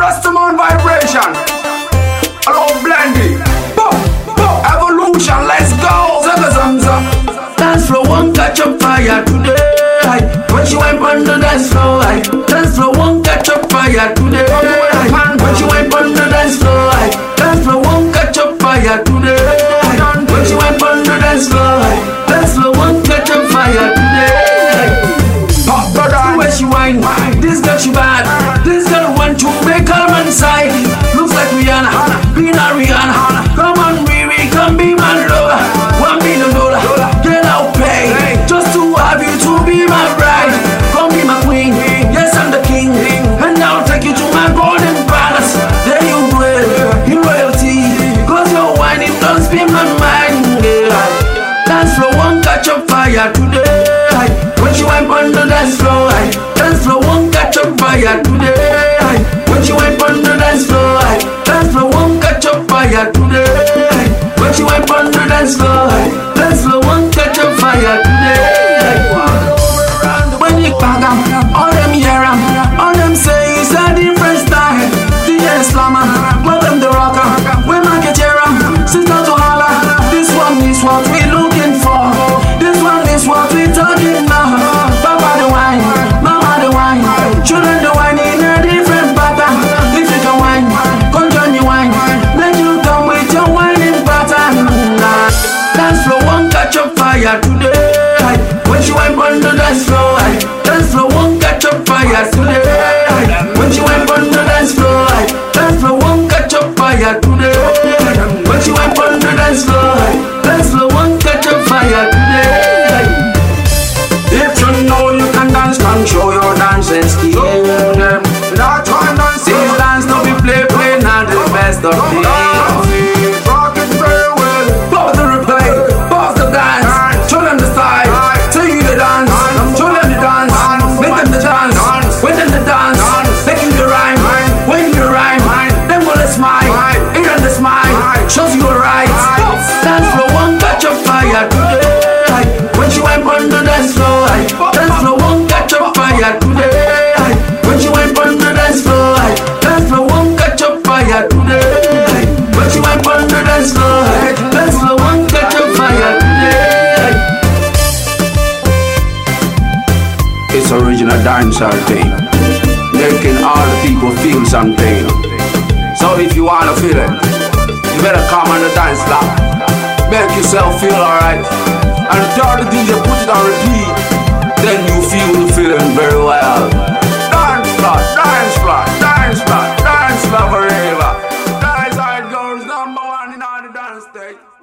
Rastaman vibration. Hello, Blendy. Bo, bo, evolution, let's go. Zaga zamza. Dance floor won't catch up fire today. When she went on the dance floor, dance floor won't catch up fire today. When she went on the dance floor, dance floor won't catch up fire today. When she went on the dance floor, dance floor won't catch up fire today. Aye. Pop the dance. Where she whine, this girl she bad. This Come on, baby, come be my lover. One million dollar, pay just to have you to be my bride. Come be my queen, yes I'm the king, and I'll take you to my golden palace. There you dwell in royalty, cause your don't spin my mind. Yeah. Dance catch fire today. On the went today. When she on floor, dance won't catch fire today. When she on floor, dance won't catch fire today. When she on floor, dance won't catch fire. It's original dancehall thing, making all the people feel something. So if you wanna feel it, you better come on the dance floor, make yourself feel alright, and the DJ put it on repeat. Then you feel the feeling very well. Dance floor, dance floor, dance floor, dance floor forever. How it number one in all the dance state.